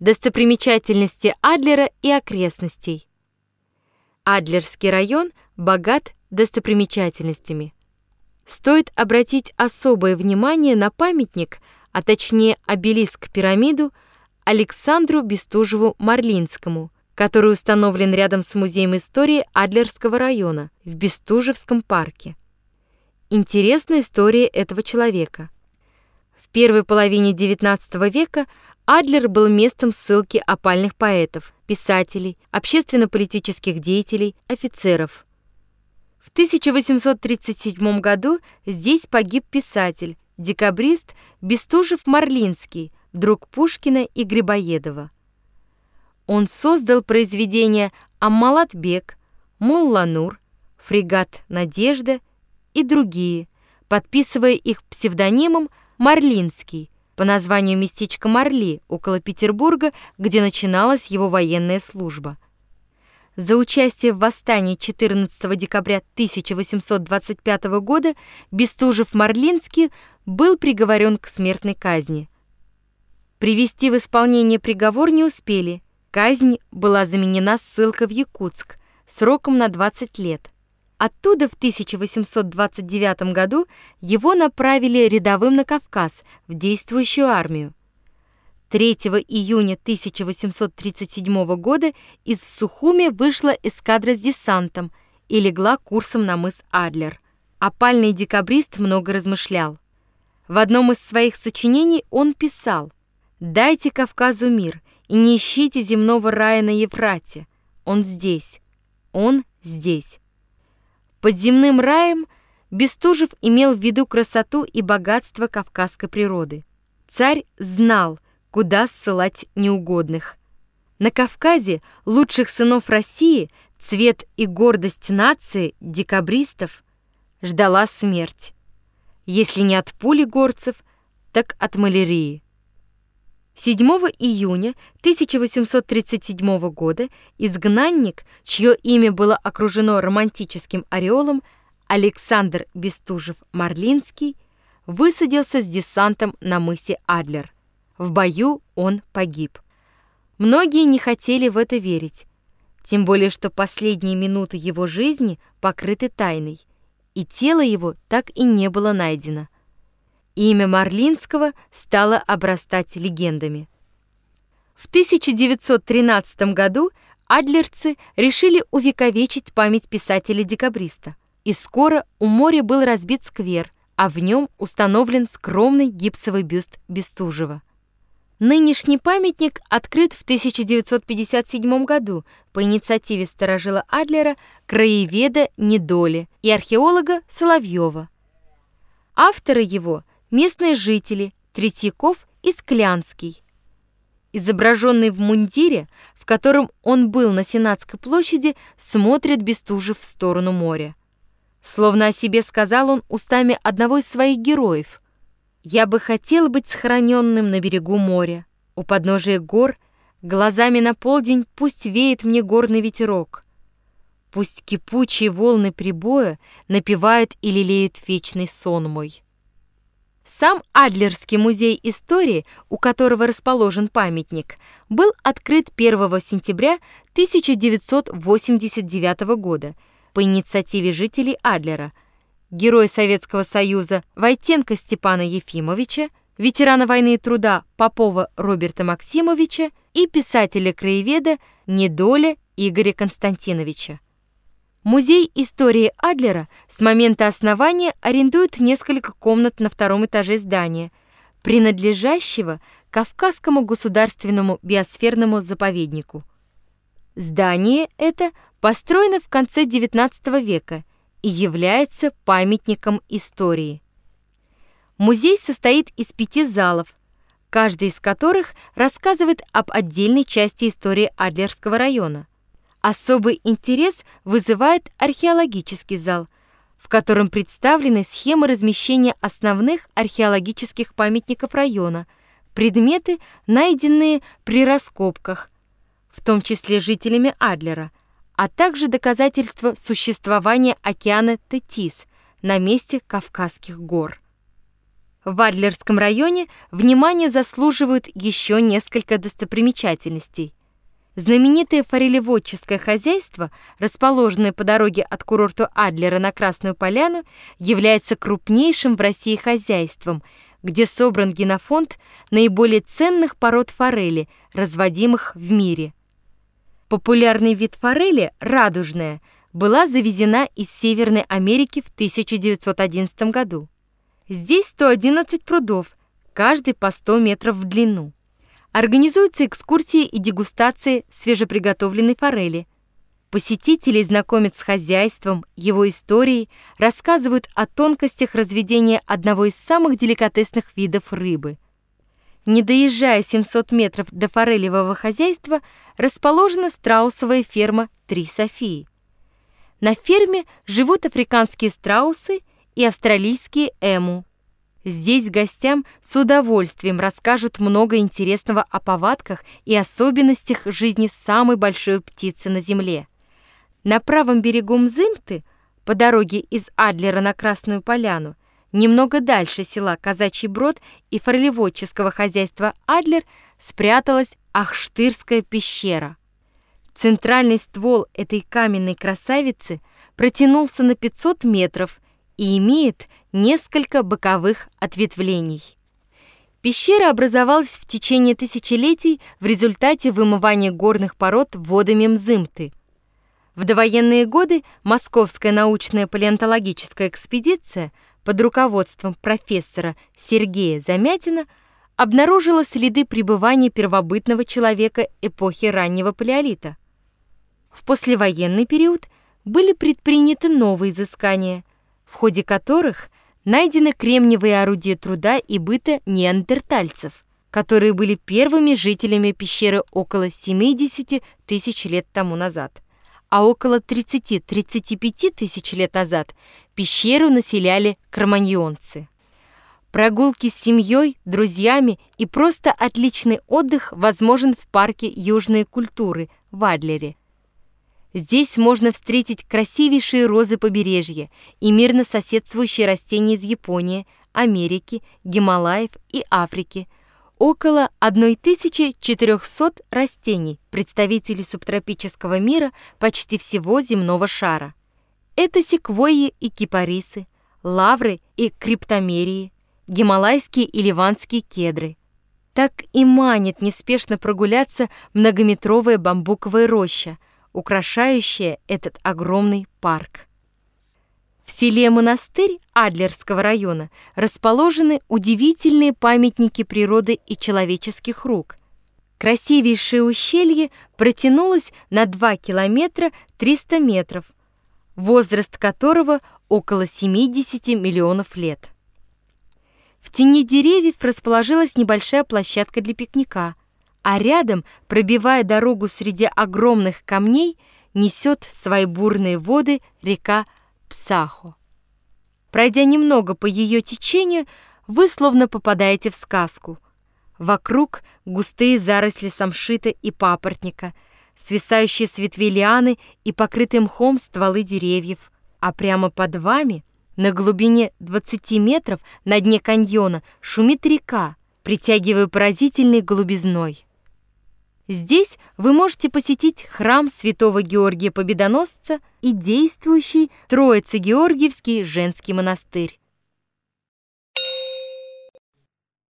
Достопримечательности Адлера и окрестностей. Адлерский район богат достопримечательностями. Стоит обратить особое внимание на памятник, а точнее обелиск-пирамиду Александру Бестужеву-Марлинскому, который установлен рядом с Музеем истории Адлерского района в Бестужевском парке. Интересная история этого человека. В первой половине XIX века Адлер был местом ссылки опальных поэтов, писателей, общественно-политических деятелей, офицеров. В 1837 году здесь погиб писатель, декабрист Бестужев-Марлинский, друг Пушкина и Грибоедова. Он создал произведения «Аммалатбек», «Мулланур», «Фрегат Надежда» и другие, подписывая их псевдонимом «Марлинский», по названию местечка Марли около Петербурга, где начиналась его военная служба. За участие в восстании 14 декабря 1825 года Бестужев-Марлинский был приговорен к смертной казни. Привести в исполнение приговор не успели. Казнь была заменена ссылкой в Якутск сроком на 20 лет. Оттуда в 1829 году его направили рядовым на Кавказ в действующую армию. 3 июня 1837 года из Сухуми вышла эскадра с десантом и легла курсом на мыс Адлер. Опальный декабрист много размышлял. В одном из своих сочинений он писал «Дайте Кавказу мир и не ищите земного рая на Евфрате. Он здесь. Он здесь». Под земным раем Бестужев имел в виду красоту и богатство кавказской природы. Царь знал, куда ссылать неугодных. На Кавказе лучших сынов России, цвет и гордость нации, декабристов, ждала смерть. Если не от пули горцев, так от малярии. 7 июня 1837 года изгнанник, чье имя было окружено романтическим ореолом, Александр Бестужев-Марлинский, высадился с десантом на мысе Адлер. В бою он погиб. Многие не хотели в это верить, тем более что последние минуты его жизни покрыты тайной, и тело его так и не было найдено. Имя Марлинского стало обрастать легендами. В 1913 году адлерцы решили увековечить память писателя-декабриста, и скоро у моря был разбит сквер, а в нем установлен скромный гипсовый бюст Бестужева. Нынешний памятник открыт в 1957 году по инициативе сторожила Адлера, краеведа Недоли и археолога Соловьева. Авторы его – местные жители Третьяков и Склянский. Изображенный в мундире, в котором он был на Сенатской площади, смотрит Бестужев в сторону моря. Словно о себе сказал он устами одного из своих героев. «Я бы хотел быть сохраненным на берегу моря, у подножия гор, глазами на полдень пусть веет мне горный ветерок. Пусть кипучие волны прибоя напевают и лелеют вечный сон мой». Сам Адлерский музей истории, у которого расположен памятник, был открыт 1 сентября 1989 года по инициативе жителей Адлера, героя Советского Союза Войтенко Степана Ефимовича, ветерана войны и труда Попова Роберта Максимовича и писателя-краеведа Недоля Игоря Константиновича. Музей истории Адлера с момента основания арендует несколько комнат на втором этаже здания, принадлежащего Кавказскому государственному биосферному заповеднику. Здание это построено в конце XIX века и является памятником истории. Музей состоит из пяти залов, каждый из которых рассказывает об отдельной части истории Адлерского района – Особый интерес вызывает археологический зал, в котором представлены схемы размещения основных археологических памятников района, предметы, найденные при раскопках, в том числе жителями Адлера, а также доказательства существования океана Тетис на месте Кавказских гор. В Адлерском районе внимание заслуживают еще несколько достопримечательностей. Знаменитое форелеводческое хозяйство, расположенное по дороге от курорта Адлера на Красную Поляну, является крупнейшим в России хозяйством, где собран генофонд наиболее ценных пород форели, разводимых в мире. Популярный вид форели, радужная, была завезена из Северной Америки в 1911 году. Здесь 111 прудов, каждый по 100 метров в длину. Организуются экскурсии и дегустации свежеприготовленной форели. Посетители знакомят с хозяйством, его историей, рассказывают о тонкостях разведения одного из самых деликатесных видов рыбы. Не доезжая 700 метров до форелевого хозяйства, расположена страусовая ферма «Три Софии». На ферме живут африканские страусы – и австралийские эму. Здесь гостям с удовольствием расскажут много интересного о повадках и особенностях жизни самой большой птицы на Земле. На правом берегу Мзымты, по дороге из Адлера на Красную Поляну, немного дальше села Казачий Брод и форелеводческого хозяйства Адлер спряталась Ахштырская пещера. Центральный ствол этой каменной красавицы протянулся на 500 метров и имеет несколько боковых ответвлений. Пещера образовалась в течение тысячелетий в результате вымывания горных пород водами Мзымты. В довоенные годы Московская научная палеонтологическая экспедиция под руководством профессора Сергея Замятина обнаружила следы пребывания первобытного человека эпохи раннего палеолита. В послевоенный период были предприняты новые изыскания – в ходе которых найдены кремниевые орудия труда и быта неандертальцев, которые были первыми жителями пещеры около 70 тысяч лет тому назад. А около 30-35 тысяч лет назад пещеру населяли кроманьонцы. Прогулки с семьей, друзьями и просто отличный отдых возможен в парке южной культуры в Адлере – Здесь можно встретить красивейшие розы побережья и мирно соседствующие растения из Японии, Америки, Гималаев и Африки. Около 1400 растений, представителей субтропического мира почти всего земного шара. Это секвойи и кипарисы, лавры и криптомерии, гималайские и ливанские кедры. Так и манит неспешно прогуляться многометровая бамбуковая роща – украшающая этот огромный парк. В селе Монастырь Адлерского района расположены удивительные памятники природы и человеческих рук. Красивейшее ущелье протянулось на 2 километра 300 метров, возраст которого около 70 миллионов лет. В тени деревьев расположилась небольшая площадка для пикника – а рядом, пробивая дорогу среди огромных камней, несет свои бурные воды река Псахо. Пройдя немного по ее течению, вы словно попадаете в сказку. Вокруг густые заросли самшита и папоротника, свисающие с ветвей лианы и покрытые мхом стволы деревьев, а прямо под вами, на глубине 20 метров на дне каньона, шумит река, притягивая поразительной голубизной. Здесь вы можете посетить храм святого Георгия Победоносца и действующий Троице-Георгиевский женский монастырь.